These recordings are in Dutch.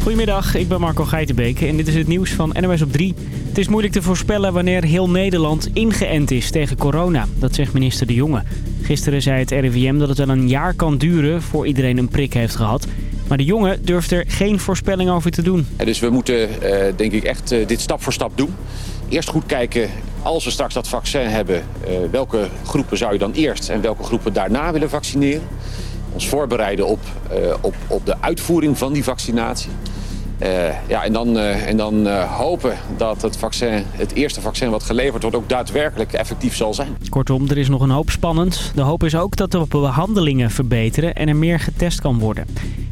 Goedemiddag, ik ben Marco Geitenbeek en dit is het nieuws van NOS op 3. Het is moeilijk te voorspellen wanneer heel Nederland ingeënt is tegen corona. Dat zegt minister De Jonge. Gisteren zei het RIVM dat het wel een jaar kan duren voor iedereen een prik heeft gehad. Maar De Jonge durft er geen voorspelling over te doen. Dus we moeten eh, denk ik echt eh, dit stap voor stap doen. Eerst goed kijken, als we straks dat vaccin hebben... Eh, welke groepen zou je dan eerst en welke groepen daarna willen vaccineren ons voorbereiden op, op, op de uitvoering van die vaccinatie. ja, en dan, en dan hopen dat het, vaccin, het eerste vaccin wat geleverd wordt ook daadwerkelijk effectief zal zijn. Kortom, er is nog een hoop spannend. De hoop is ook dat de behandelingen verbeteren en er meer getest kan worden.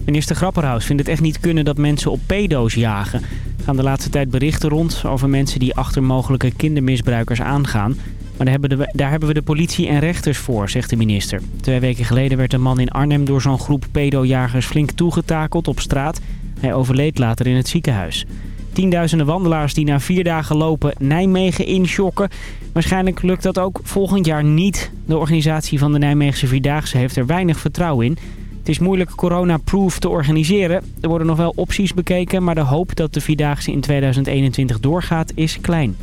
Minister Grapperhaus vindt het echt niet kunnen dat mensen op pedo's jagen. Er gaan de laatste tijd berichten rond over mensen die achter mogelijke kindermisbruikers aangaan. Maar daar hebben, daar hebben we de politie en rechters voor, zegt de minister. Twee weken geleden werd een man in Arnhem door zo'n groep pedojagers flink toegetakeld op straat. Hij overleed later in het ziekenhuis. Tienduizenden wandelaars die na vier dagen lopen Nijmegen inschokken. Waarschijnlijk lukt dat ook volgend jaar niet. De organisatie van de Nijmeegse Vierdaagse heeft er weinig vertrouwen in. Het is moeilijk corona-proof te organiseren. Er worden nog wel opties bekeken, maar de hoop dat de Vierdaagse in 2021 doorgaat is klein.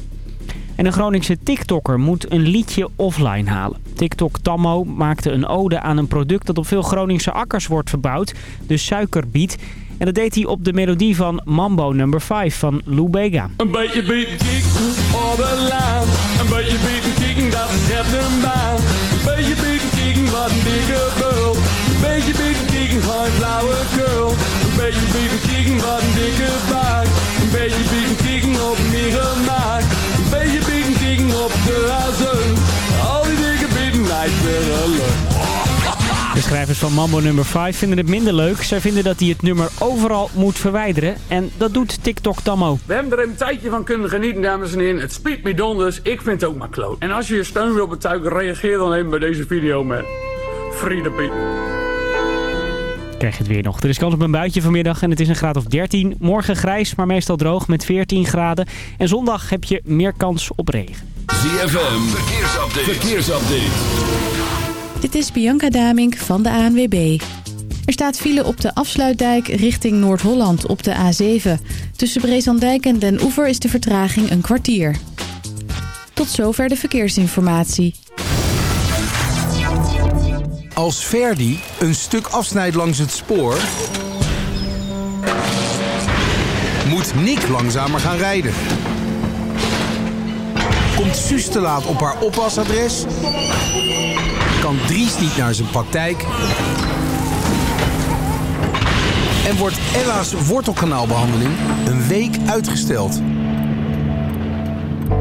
En een Groningse TikToker moet een liedje offline halen. TikTok Tammo maakte een ode aan een product dat op veel Groningse akkers wordt verbouwd, de suikerbiet. En dat deed hij op de melodie van Mambo Number 5 van Lou Bega. Een beetje beat kicken op de laan. Een beetje beat kicken, dat heeft een baan. Een beetje kicken, wat een dikke bul. Een beetje beat kicken van een blauwe girl. Een beetje beat kicken, wat een dikke baard. Een beetje beat kicken op meer maak. Op de. Al die dikke bieten lijkt weer. De schrijvers van Mambo nummer 5 vinden het minder leuk. Zij vinden dat hij het nummer overal moet verwijderen. En dat doet TikTok Tammo. We hebben er een tijdje van kunnen genieten, dames en heren. Het spiedt me donders. Ik vind het ook maar kloot. En als je je steun wil betuigen, reageer dan even bij deze video met Friede Piet. Krijg je het weer nog. Er is kans op een buitje vanmiddag en het is een graad of 13. Morgen grijs, maar meestal droog met 14 graden. En zondag heb je meer kans op regen. ZFM, verkeersupdate. verkeersupdate. Dit is Bianca Damink van de ANWB. Er staat file op de afsluitdijk richting Noord-Holland op de A7. Tussen Brezandijk en Den Oever is de vertraging een kwartier. Tot zover de verkeersinformatie. Als Verdi een stuk afsnijdt langs het spoor... moet Nick langzamer gaan rijden. Komt Suus te laat op haar oppasadres kan Dries niet naar zijn praktijk. En wordt Ella's wortelkanaalbehandeling een week uitgesteld.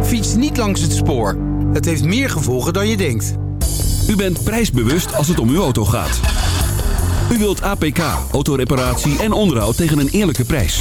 Fiets niet langs het spoor. Het heeft meer gevolgen dan je denkt. U bent prijsbewust als het om uw auto gaat. U wilt APK, autoreparatie en onderhoud tegen een eerlijke prijs.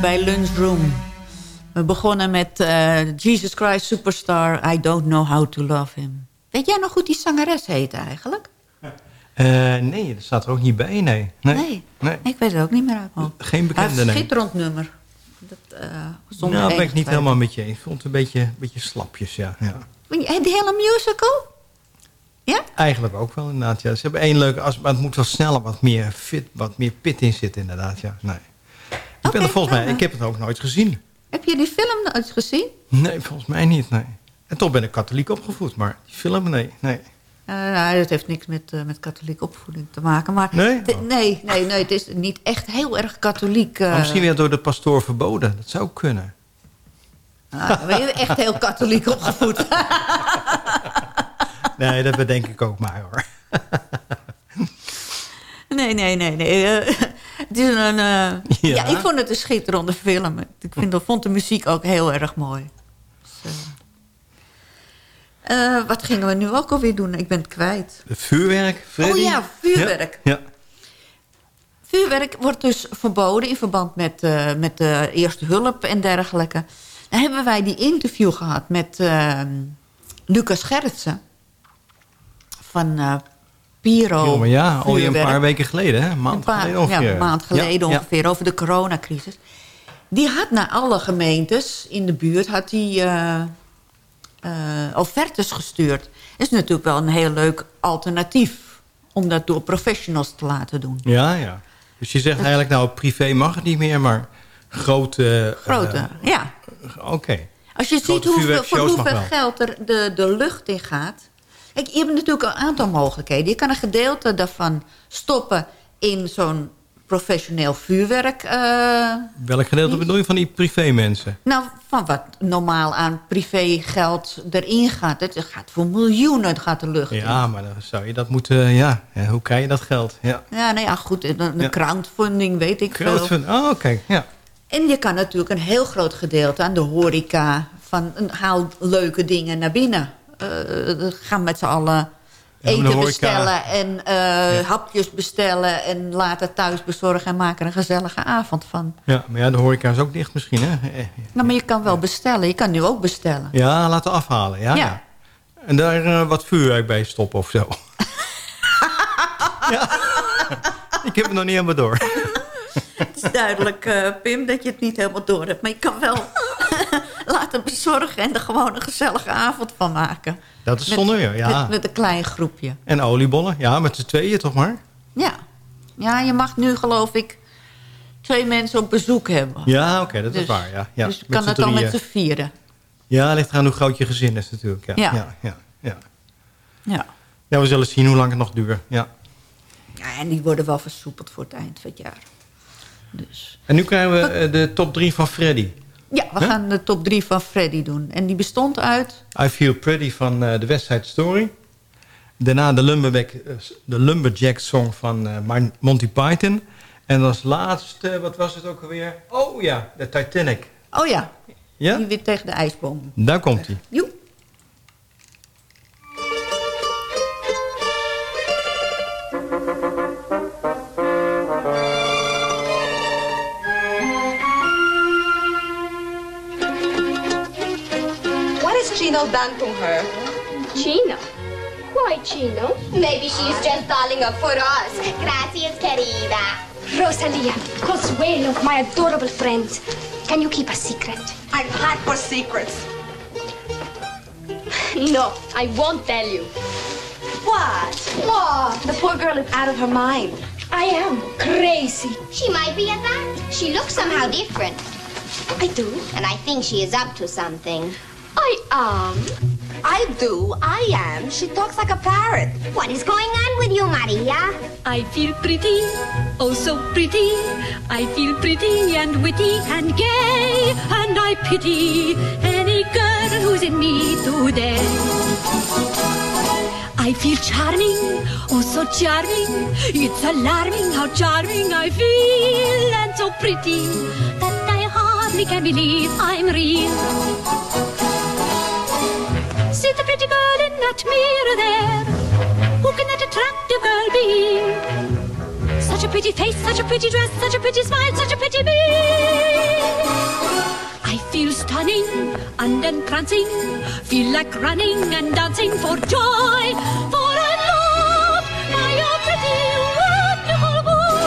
Bij Lunchroom. We begonnen met eh, Jesus Christ Superstar, I Don't Know How to Love Him. Weet jij nog hoe die zangeres heet eigenlijk? Eh, nee, dat staat er ook niet bij, nee. Nee, Nee. nee. Ik weet het ook niet meer uit. mijn. Geen bekende, een nee. schitterend nummer. Dat, eh zonder Nou, ben ik niet helemaal met je eens. Ik vond het een beetje, een beetje slapjes, ja. ja. Die hele musical? Ja? Eigenlijk ook wel, inderdaad. Ja. Ze hebben één leuke as, maar het moet wel sneller wat meer fit, wat meer pit in zitten, inderdaad. Ja. Nee. Ik, ben er volgens mij, nou, ik heb het ook nooit gezien. Heb je die film nooit gezien? Nee, volgens mij niet, nee. En toch ben ik katholiek opgevoed, maar die film, nee. nee. Nou, dat heeft niks met, eh, met katholieke opvoeding te maken. Maar Nee? de- nee, nee, nee, het is niet echt heel erg katholiek. Maar misschien weer door de pastoor verboden. Dat zou kunnen. Dan ben je echt heel katholiek opgevoed. Nee, dat bedenk ik ook maar, hoor. Nee, nee, nee. nee. Eh, het is een, ja. Ja? ik vond het een schitterende film. Ik vind, vond de muziek ook heel erg mooi. Dus, eh, wat gingen we nu ook alweer doen? Ik ben het kwijt. Vuurwerk, Freddy? Oh ja, vuurwerk. Ja. Vuurwerk wordt dus verboden in verband met, eh, met de eerste hulp en dergelijke. Dan hebben wij die interview gehad met eh, Lucas Gerritsen van Piro. Ja, maar ja, alweer een paar weken geleden, hè? Een maand Een paar- geleden ongeveer. Ja, een maand geleden Ja, ja. ongeveer, over de coronacrisis. Die had naar alle gemeentes in de buurt had die, eh, eh, offertes gestuurd. Dat is natuurlijk wel een heel leuk alternatief. om dat door professionals te laten doen. Ja, ja. Dus je zegt eigenlijk, nou, privé mag het niet meer, maar grote... eh, Grote, ja. Oké. Als je Grote ziet hoeveel, voor hoeveel geld er de, de lucht in gaat. Kijk, je hebt natuurlijk een aantal mogelijkheden. Je kan een gedeelte daarvan stoppen in zo'n professioneel vuurwerk. eh, Welk gedeelte bedoel je van die privé mensen? nou, van wat normaal aan privégeld erin gaat. Het gaat voor miljoenen het gaat de lucht in. Ja, maar dan zou je dat moeten... Ja, ja hoe krijg je dat geld? Ja. Ja, nou ja, goed. Een, een Ja. crowdfunding, weet ik veel. Crowdfund- Oh, oké. Ja. En je kan natuurlijk een heel groot gedeelte aan de horeca... van een, haal leuke dingen naar binnen. Eh, ga met z'n allen eten bestellen en eh, hapjes bestellen... en laten thuis bezorgen en maken er een gezellige avond van. ja, maar ja, de horeca is ook dicht misschien, hè? Nou, maar je kan wel bestellen. Je kan nu ook bestellen. Ja, laten afhalen, ja. Ja. En daar wat vuurwerk bij stoppen of zo. ja. Ik heb het nog niet helemaal door. Het is duidelijk, Pim, dat je het niet helemaal door hebt. Maar je kan wel laten bezorgen en er gewoon een gezellige avond van maken. Dat is zonder ja. Met, met een klein groepje. En oliebollen, ja, met z'n tweeën toch maar? Ja. ja, je mag nu geloof ik twee mensen op bezoek hebben. Ja, oké, dat is Dus- waar, ja. ja. dus je kan het dan met z'n vieren. Ja, ligt eraan hoe groot je gezin is natuurlijk. Ja, Ja. ja. Ja, ja, Ja. Ja, we zullen zien hoe lang het nog duurt. Ja. ja, en die worden wel versoepeld voor het eind van het jaar. Dus. En nu krijgen we eh, de top 3 van Freddy. Ja, we Huh? gaan de top drie van Freddy doen. En die bestond uit... I Feel Pretty van eh, de West Side Story. Daarna de Lumberjack, eh, de Lumberjack song van eh, Mon- Monty Python. En als laatste, wat was het ook alweer? Oh ja, de Titanic. Oh ja, Ja? die weer tegen de ijsboom. Daar komt hij. Joep. Chino done to her? Chino? Why Chino? Maybe she's just darling up for us. Gracias, querida. Rosalia, Consuelo, my adorable friend. Can you keep a secret? I'm hot for secrets. No, I won't tell you. What? What? the poor girl is out of her mind. I am crazy. She might be at that. She looks somehow different. I do. And I think she is up to something. I am. I do. I am. She talks like a parrot. What is going on with you, Maria? I feel pretty, oh so pretty. I feel pretty and witty and gay, and I pity any girl who's in me today. I feel charming, oh so charming. It's alarming how charming I feel, and so pretty that I hardly can believe I'm real. That mirror there. Who can that attractive girl be? Such a pretty face, such a pretty dress, such a pretty smile, such a pretty me. I feel stunning and entrancing, feel like running and dancing for joy, for I'm loved by a pretty, wonderful boy.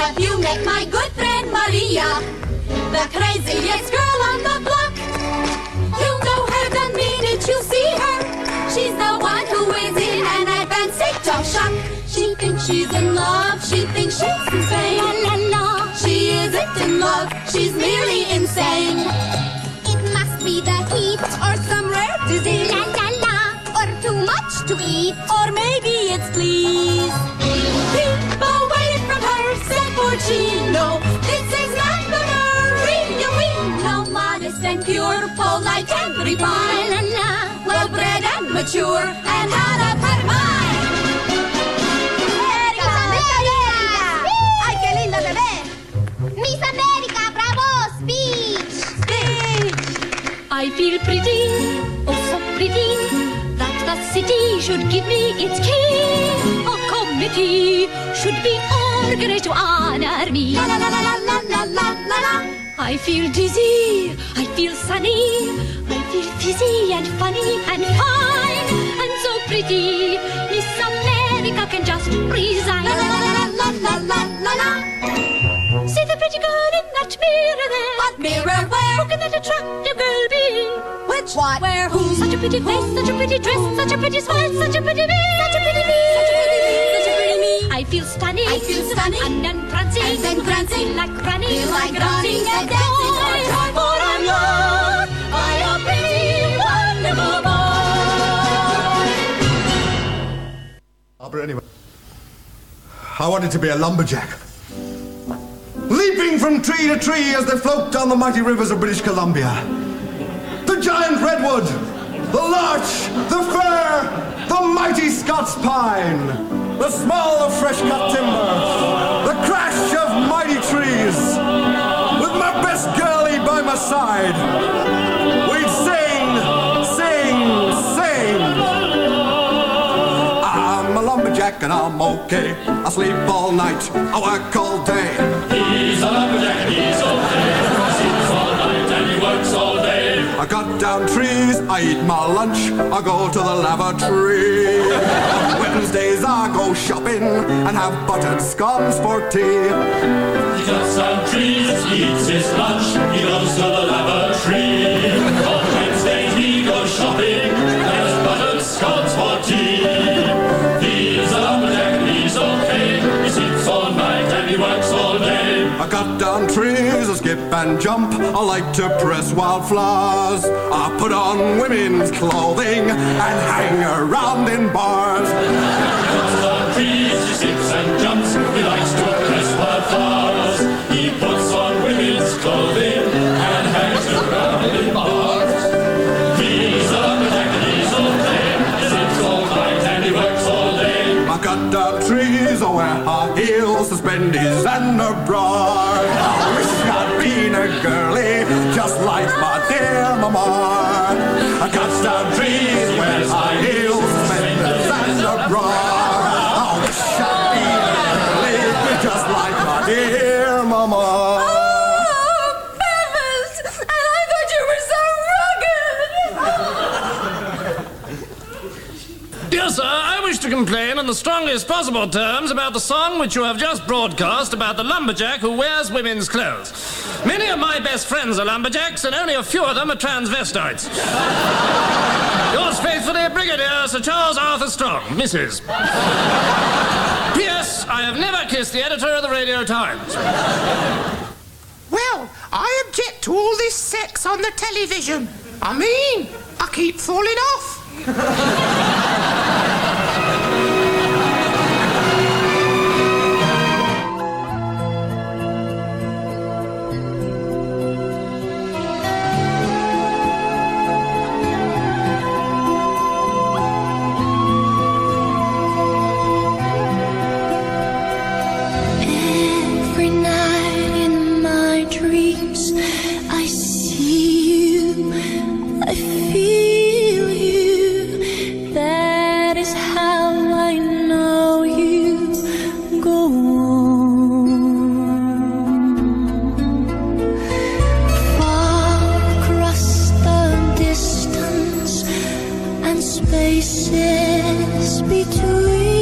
Have you met my good friend Maria? The craziest girl on the block. You'll know her the minute you see her. She's the one who is in an advanced state of shock. She thinks she's in love. She thinks she's insane. La la la. She isn't in love. She's merely insane. It must be the heat Or some rare disease. La la la. Or too much to eat. Or maybe it's please. Polite and refined. Well bred and mature, and out of her mind. América, América. ¡Ay, qué linda te ves! Miss America, bravo, speech! speech. I feel pretty, oh so pretty, that the city should give me its key. A committee should be organized to honor me. La la la la la la la la la. I feel dizzy, I feel sunny, I feel fizzy and funny and fine and so pretty. Miss America can just resign. La la la la la la la la. See the pretty girl in that mirror there. What mirror where? Who can that attractive girl be? With much. What? Where who? Such a pretty face, such a pretty dress, such a pretty smile, such a pretty me, such a pretty me, such a pretty me, such a pretty me. I feel stunning, I feel stunning, and then prancing, and then prancing like running, feel like running. And dancing for joy, for I'm loved by a pretty, wonderful boy. Oh, anyway, I wanted to be a lumberjack. Leaping from tree to tree as they float down the mighty rivers of British Columbia. The giant redwood, the larch, the fir, the mighty Scots pine, the smell of fresh cut timber, the crash of mighty trees. With my best girlie by my side, we'd sing, sing, sing. I'm a lumberjack and I'm okay. I sleep all night, I work all day. I cut down trees, I eat my lunch, I go to the lavatory. On Wednesdays I go shopping and have buttered scones for tea. He cuts down trees, he eats his lunch, he goes to the lavatory. Skip and jump, I like to press wildflowers. I put on women's clothing and hang around in bars. Cuts down trees, he skips and jumps, a girlie, just like my dear mama. I cut down trees, wear high heels, suspenders and a bra. I wish I'd been a girlie, just like my dear mama. Bevis! And I thought you were so rugged! Dear sir, I wish to complain in the strongest possible terms about the song which you have just broadcast about the lumberjack who wears women's clothes. Many of my best friends are lumberjacks, and only a few of them are transvestites. Yours faithfully, Brigadier Sir Charles Arthur Strong, Mrs. P.S. I have never kissed the editor of the Radio Times. Well, I object to all this sex on the television. I mean, I keep falling off. Spaces between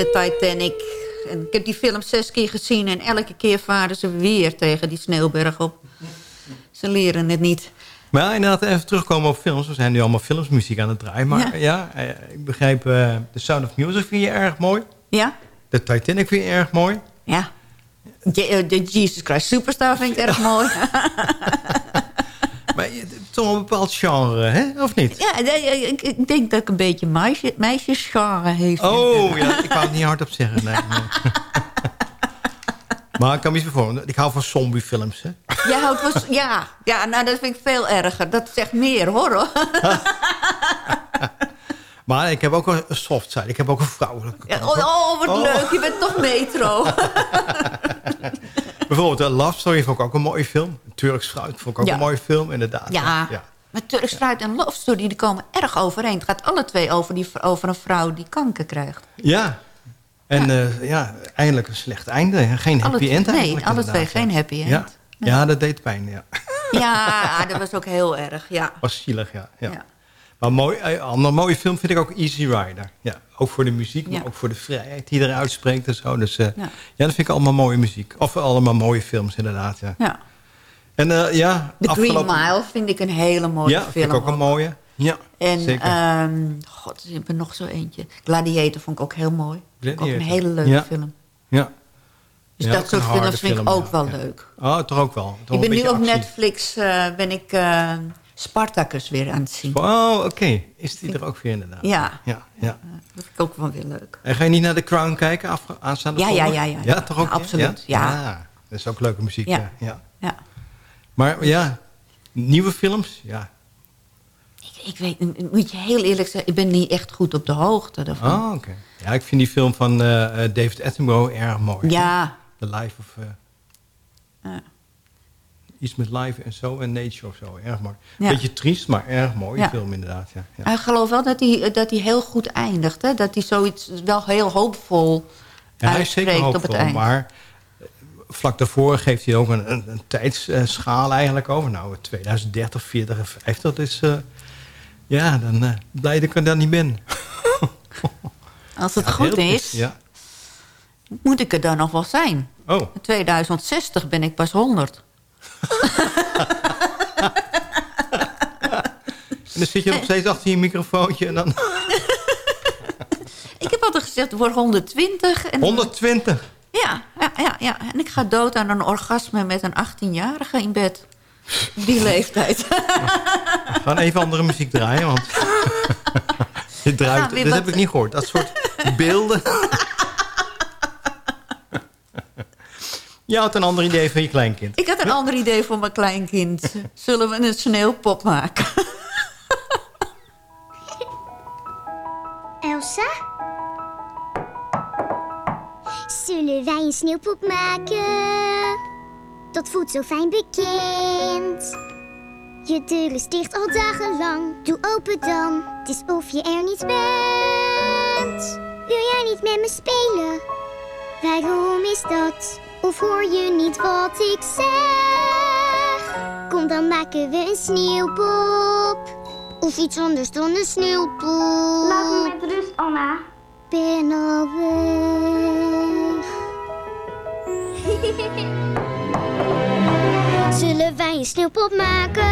de Titanic. En ik heb die film zes keer gezien en elke keer varen ze weer tegen die sneeuwberg op. Ze leren het niet. Maar ja, inderdaad, even terugkomen op films. We zijn nu allemaal filmsmuziek aan het draaien. Maar ja, eh, ik begrijp, eh The Sound of Music vind je erg mooi. Ja? De Titanic vind je erg mooi. Ja. Eh, De Jesus Christ Superstar vind ik erg mooi. Maar toch een bepaald genre, hè? Of niet? Ja, ik, ik denk dat ik een beetje meisje, meisjesgenre heeft. Oh, ja, ik wou het niet hardop zeggen. Nee, nee. maar ik kan me iets voorstellen. Ik hou van zombiefilms, hè? Jij houdt van... Ja, ja, nou dat vind ik veel erger. Dat zegt meer, hoor. hoor. Maar ik heb ook een soft side. Ik heb ook een vrouwelijke Ja, oh, oh, wat Oh. leuk. Je bent toch metro. Bijvoorbeeld uh, Love Story vond ik ook een mooie film. Turks Fruit vond ik ook Ja. een mooie film, inderdaad. Ja, maar Turks Fruit en Love Story die komen erg overeen. Het gaat alle twee over, die, over een vrouw die kanker krijgt. Ja. En ja. ja, eindelijk een slecht einde. Geen happy end nee, alle twee geen ja. happy end. Ja, ja dat deed pijn, ja. Ja, dat was ook heel erg, ja. Was zielig, ja. ja. Ja. Maar mooi, eh, een andere mooie film vind ik ook Easy Rider. Ja, ook voor de muziek, maar Ja. ook voor de vrijheid die eruit spreekt en zo. Dus eh, ja. Ja. dat vind ik allemaal mooie muziek. Of allemaal mooie films, inderdaad. Ja. Ja. En eh, ja, The Green Mile vind ik een hele mooie ja, film. vind ik ook een mooie. Ja, En, zeker. ehm, god, ik heb er nog zo eentje. Gladiator vond ik ook heel mooi. Ik Ook een Gladiator. hele leuke Ja. film. ja. Dus Ja, dat soort een harde films vind ik film, ook ja, wel ja. leuk. Oh, toch ook wel. Toch ik ben nu op actie. Netflix eh, ben ik eh, Spartacus weer aan het zien. Oh, oké. Is die er ook weer inderdaad? Ja. ja, ja. Dat vind ik ook wel weer leuk. En ga je niet naar The Crown kijken af, aanstaande Ja, ja, ja, ja. Ja, toch ook? Ja, absoluut, ja. Dat is ook leuke muziek. Ja. Ja. Maar ja, nieuwe films? Ja. Ik, ik weet, moet je heel eerlijk zeggen, ik ben niet echt goed op de hoogte daarvan. Oh, oké. Ja, ik vind die film van eh, eh, David Attenborough erg mooi. Ja. The Life of... eh, Ja. Iets met life en zo en nature of zo. Erg mooi. Ja. Beetje triest, maar erg mooi Ja. film inderdaad. Ja. Ja. Ik geloof wel dat hij, dat hij heel goed eindigt. Hè? Dat hij zoiets wel heel hoopvol Ja, hij is zeker uitspreekt op het hoopvol, eind. maar eh, vlak daarvoor geeft hij ook een, een, een tijdsschaal eigenlijk over. Nou, 2030, 40 en 50, dus eh, ja, dan eh blij dat ik er dan niet ben. Als het goed is, Ja. moet ik er dan nog wel zijn. Oh. In 2060 ben ik pas 100. En dan zit je nog steeds achter je microfoontje en dan... Ik heb altijd gezegd, word 120. En 120? Ja, ja, ja, ja. En ik ga dood aan een orgasme met een 18-jarige in bed. Die leeftijd. We gaan even andere muziek draaien, want... Dit, draait, dit heb ik niet gehoord. Dat soort beelden. Je had een ander idee van je kleinkind. Ik had een ander idee voor mijn kleinkind. Zullen we een sneeuwpop maken? Elsa? Zullen wij een sneeuwpop maken? Dat voelt zo fijn bekend. Je deur is dicht al dagenlang. Doe open dan. Het is of je er niet bent. Wil jij niet met me spelen? Waarom is dat? Of hoor je niet wat ik zeg? Kom dan maken we een sneeuwpop. Of iets anders dan een sneeuwpop. Laat me met rust, Anna. Ben al weg. Zullen wij een sneeuwpop maken?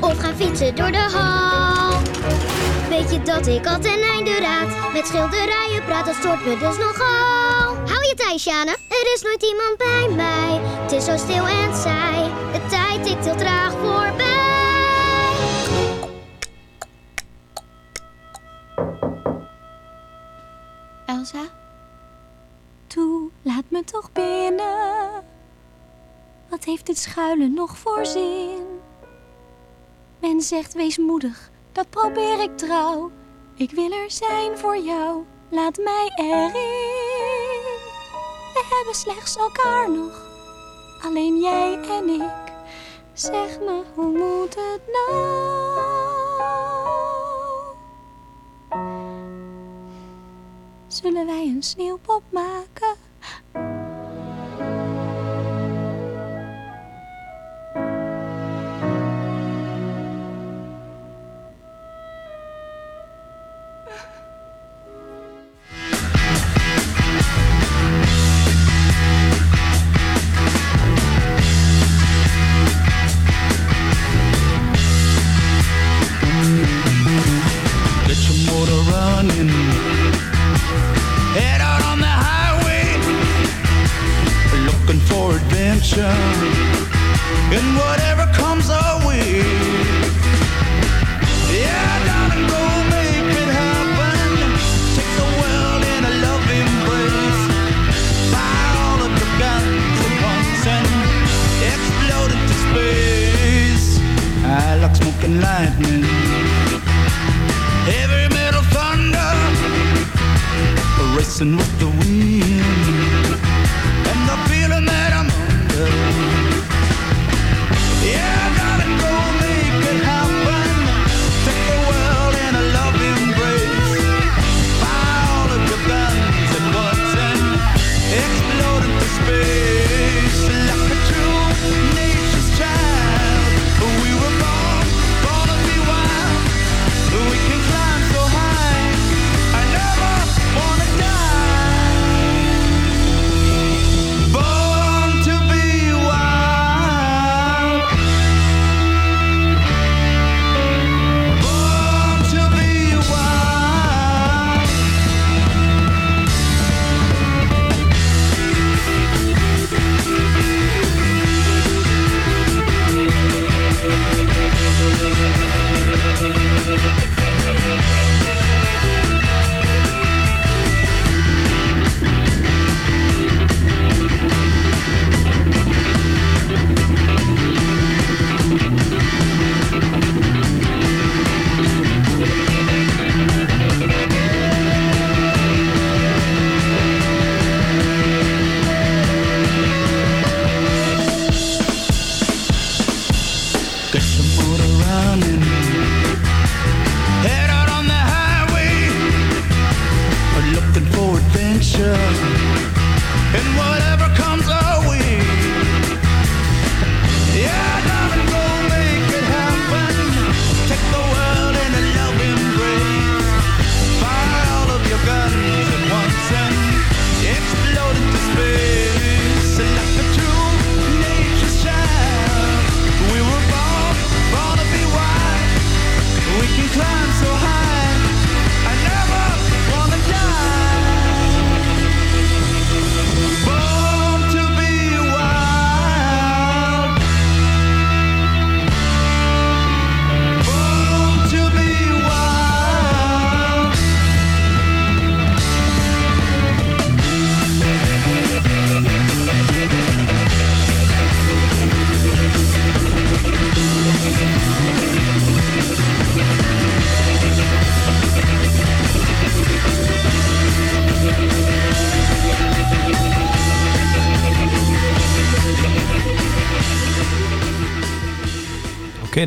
Of gaan fietsen door de hal? Weet je dat ik al ten einde raad? Met schilderijen praat, dat stoort me dus nogal. Je? Er is nooit iemand bij mij. Het is zo stil en saai. De tijd tikt heel traag voorbij. Elsa? Toe, laat me toch binnen. Wat heeft dit schuilen nog voor zin? Men zegt wees moedig, dat probeer ik trouw. Ik wil er zijn voor jou, laat mij erin. We hebben slechts elkaar nog, alleen jij en ik. Zeg me, hoe moet het nou? Zullen wij een sneeuwpop maken? Racing with the wind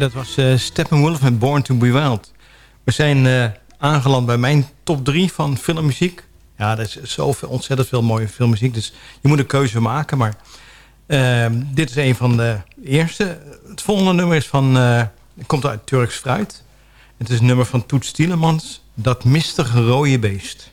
dat was uh, Steppenwolf met Born to Be Wild. We zijn uh, aangeland bij mijn top 3 van filmmuziek. Ja, er is zoveel, ontzettend veel mooie filmmuziek. Dus je moet een keuze maken. Maar uh, dit is een van de eerste. Het volgende nummer is van, uh, komt uit Turks Fruit. Het is een nummer van Toets Tielemans. Dat mistige rode beest.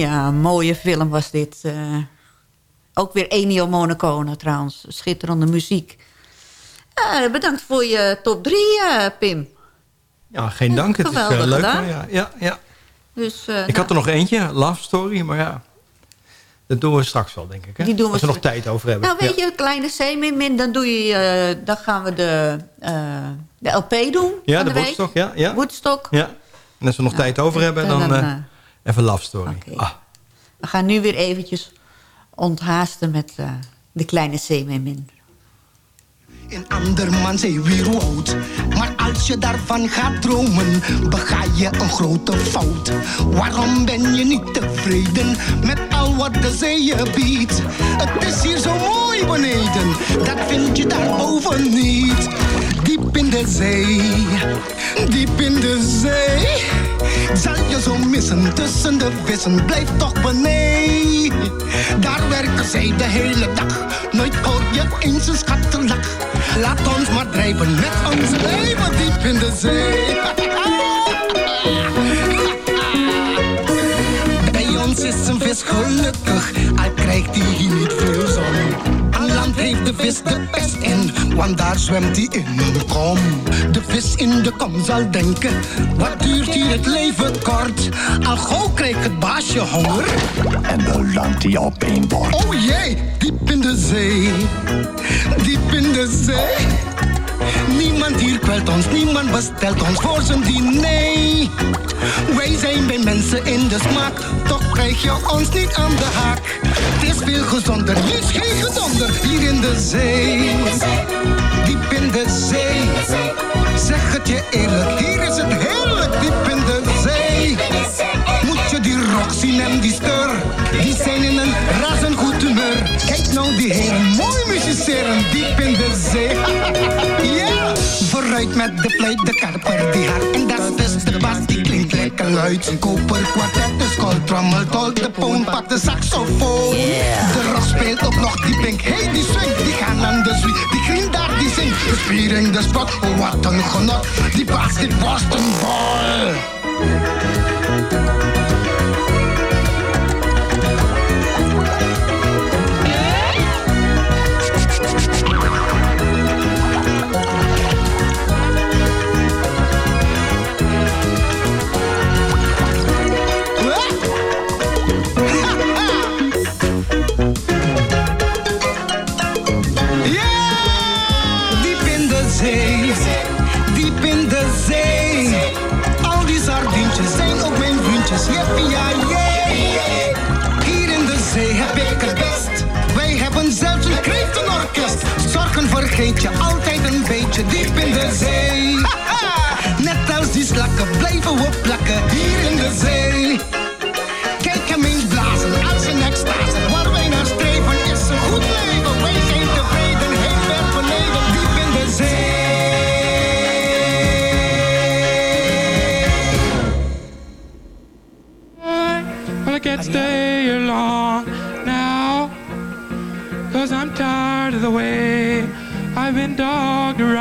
Ja, een mooie film was dit. eh. ook weer Ennio Morricone trouwens. Schitterende muziek. Eh, bedankt voor je top 3, eh, Pim. Ja, geen dank. Het is leuk. gedaan. Ja, ja, ja. Dus, Ik had er nog eentje, Love Story, maar ja. Dat doen we straks wel, denk ik. Hè? Die doen we Als we nog tijd over hebben. Nou, weet ja. je, kleine C-min, dan, doe je, dan gaan we de, de LP doen. Ja, de. Woodstock, ja, ja. Woodstock. ja. En als we nog tijd over hebben, Nou, en dan, dan, even Love Story. Ah, We gaan nu weer eventjes onthaasten met eh, de kleine C-min. Een anderman zei weer oud. Maar als je daarvan gaat dromen, bega je een grote fout. Waarom ben je niet tevreden met al wat de zee je biedt? Het is hier zo mooi beneden, dat vind je daarboven niet. Diep in de zee, diep in de zee. Zal je zo missen tussen de vissen, blijf toch beneden. Daar werken zij de hele dag, nooit hoor je eens een. Laat ons maar drijven met onze leven diep in de zee. Bij ons is een vis gelukkig, al krijgt hij niet veel zon. Heeft de vis de pest in, want daar zwemt hij in een kom. De vis in de kom zal denken, wat duurt hier het leven kort? Al gauw krijgt het baasje honger. En dan landt hij op een bord. Oh jee, diep in de zee, diep in de zee. Niemand hier kwelt ons, niemand bestelt ons voor zijn diner. Wij zijn bij mensen in de smaak, toch krijg je ons niet aan de haak. Het is veel gezonder, niets geen gezonder, hier in de zee. Diep in de zee, zeg het je eerlijk, hier is het heerlijk, diep in de zee. Moet je die rok zien en die steur, die zijn in een razend goed humeur. Kijk nou die heren, mooi musiceren, diep in de zee. Met de fluit, de karper die hard en dat is de bas die klinkt lekker luid. Een koper kwartet, de skool, trommel, tol, de poon, pak de saxofoon. De rock speelt ook nog die pink, hey die swing, die gaan aan de zwiet, die green daar die zingt. De spiering, de spot, oh wat een genot, die baas die borst een bal. Beetje diep in de zee. Net als die slakken blijven we plakken hier in de zee. Kijk hem eens blazen als een extase. Waar wij naar streven is een goed leven. Wij zijn tevreden, heel ver beneden, diep in de zee. Well, I can't stay here long now. Cause I'm tired of the way I've been dogged around.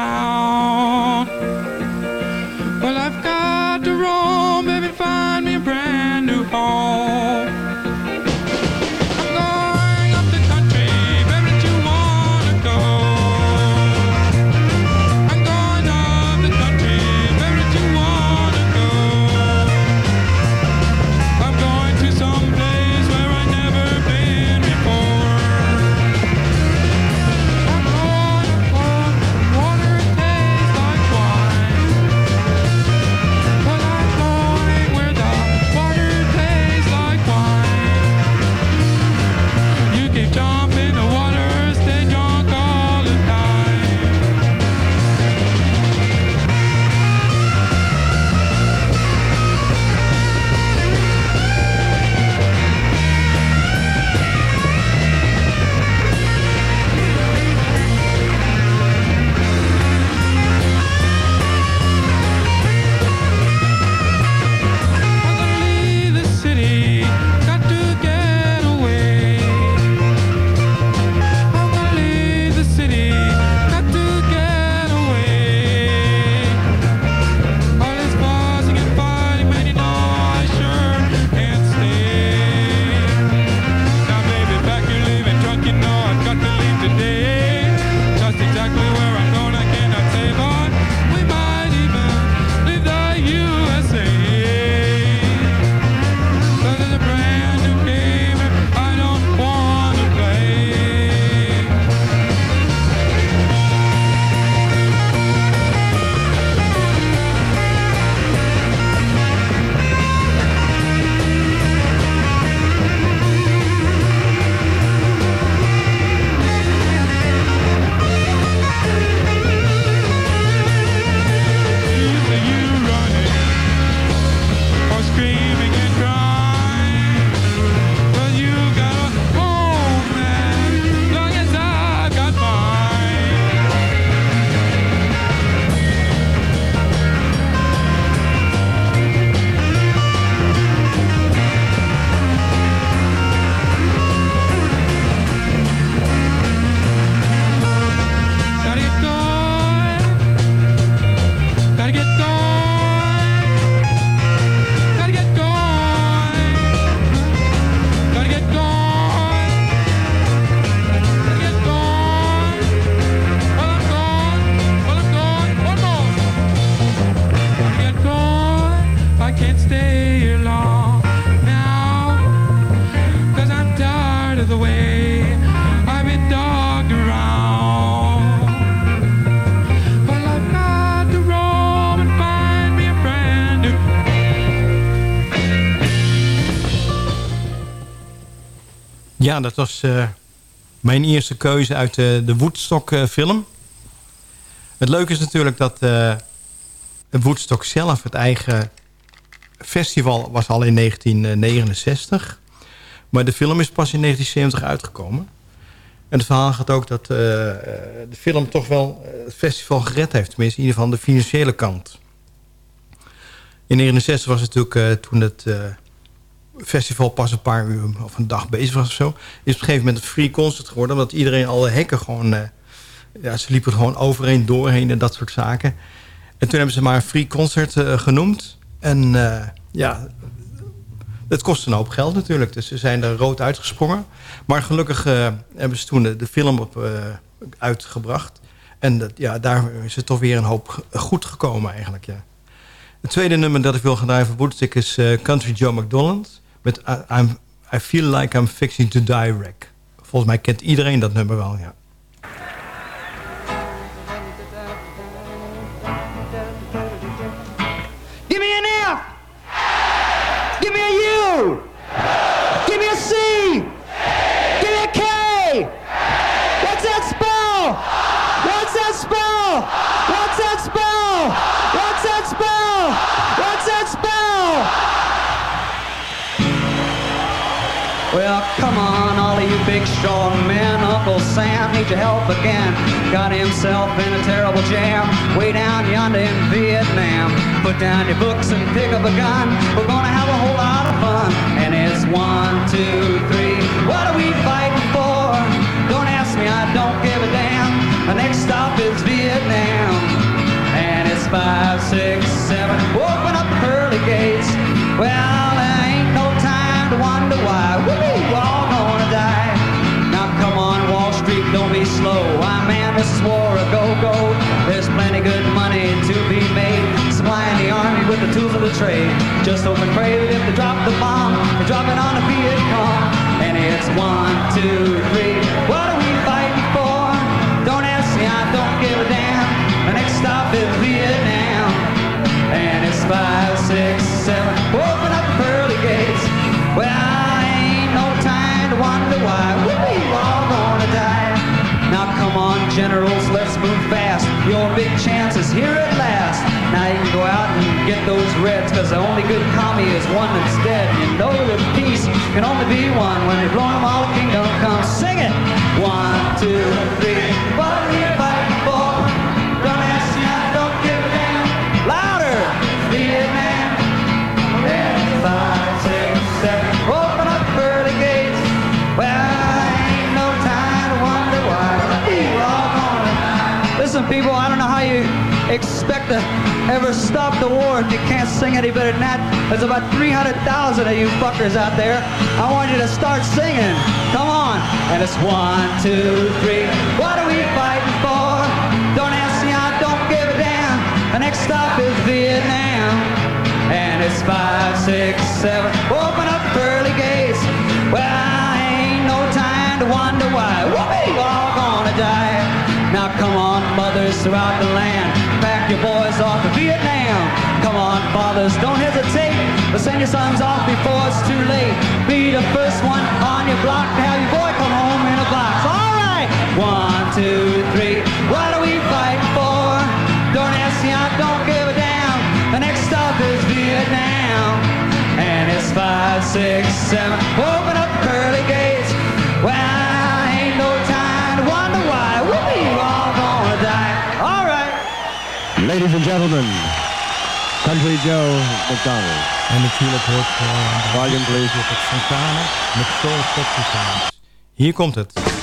Ja, dat was eh, mijn eerste keuze uit de, de Woodstock eh. Het leuke is natuurlijk dat eh Woodstock zelf het eigen festival was al in 1969. Maar de film is pas in 1970 uitgekomen. En het verhaal gaat ook dat eh, de film toch wel eh, het festival gered heeft. Tenminste, in ieder geval de financiële kant. In 1969 was het natuurlijk eh, toen het eh, festival pas een paar uur of een dag bezig was of zo. Is op een gegeven moment een free concert geworden. Omdat iedereen alle hekken gewoon... eh, ja, ze liepen gewoon overheen, doorheen en dat soort zaken. En toen hebben ze maar een free concert eh, genoemd. En eh, ja, het kost een hoop geld natuurlijk. Dus ze zijn er rood uitgesprongen. Maar gelukkig hebben ze toen de, film op, uitgebracht. En dat, ja, daar is het toch weer een hoop goed gekomen eigenlijk, ja. Het tweede nummer dat ik wil gaan draaien voor Woodstick is Country Joe McDonald. Met I, I'm, I Feel Like I'm Fixing to Die Wreck. Volgens mij kent iedereen dat nummer wel, ja. Your help again. Got himself in a terrible jam way down yonder in Vietnam. Put down your books and pick up a gun. We're gonna have a whole lot of fun. And it's one, two, three. What are we fighting for? Don't ask me, I don't give a damn. The next stop is Vietnam. And it's five, six, seven. Open up the pearly gates. Well, there ain't no time to wonder why. We're all gonna die. Now come on, Street, don't be slow. I man, this is war a go-go. There's plenty good money to be made. Supplying the army with the tools of the trade. Just hope and pray that if they drop the bomb, they drop it on the Viet Cong. And it's one, two, three. What are we fighting for? Don't ask me, I don't give a damn. The next stop is Vietnam. And it's five, six, seven. Open up the pearly gates. Well, I ain't no time to wonder why. We all gonna die. Now come on, generals, let's move fast. Your big chance is here at last. Now you can go out and get those reds, cause the only good commie is one that's dead. You know that peace can only be one. When you're blowing them all, kingdom comes. Sing it! One, two, three. What are people, I don't know how you expect to ever stop the war if you can't sing any better than that. There's about 300,000 of you fuckers out there. I want you to start singing. Come on. And it's one, two, three. What are we fighting for? Don't ask me, I don't give a damn. The next stop is Vietnam. And it's five, six, seven. Open up pearly gates. Well, ain't no time to wonder why. We're all gonna die. Come on, mothers throughout the land. Pack your boys off to Vietnam. Come on, fathers, don't hesitate. But send your sons off before it's too late. Be the first one on your block to have your boy come home in a box. All right. One, two, three. What are we fighting for? Don't ask me, I don't give a damn. The next stop is Vietnam. And it's five, six, seven. Open up pearly gates. Well, Ladies and gentlemen, Country Joe McDonald. En natuurlijk hoort uh, Volume, please. met Soul Hier komt het.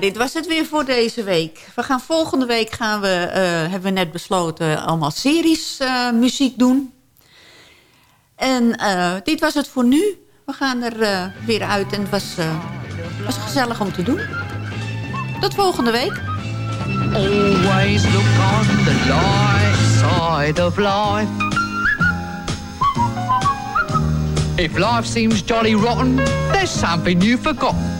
Dit was het weer voor deze week. We gaan volgende week gaan we, eh, hebben we net besloten, allemaal series eh, muziek doen. En eh, dit was het voor nu. We gaan er weer uit en het was, was gezellig om te doen. Tot volgende week. Always look on the light side of life. If life seems jolly rotten, there's something you forgot.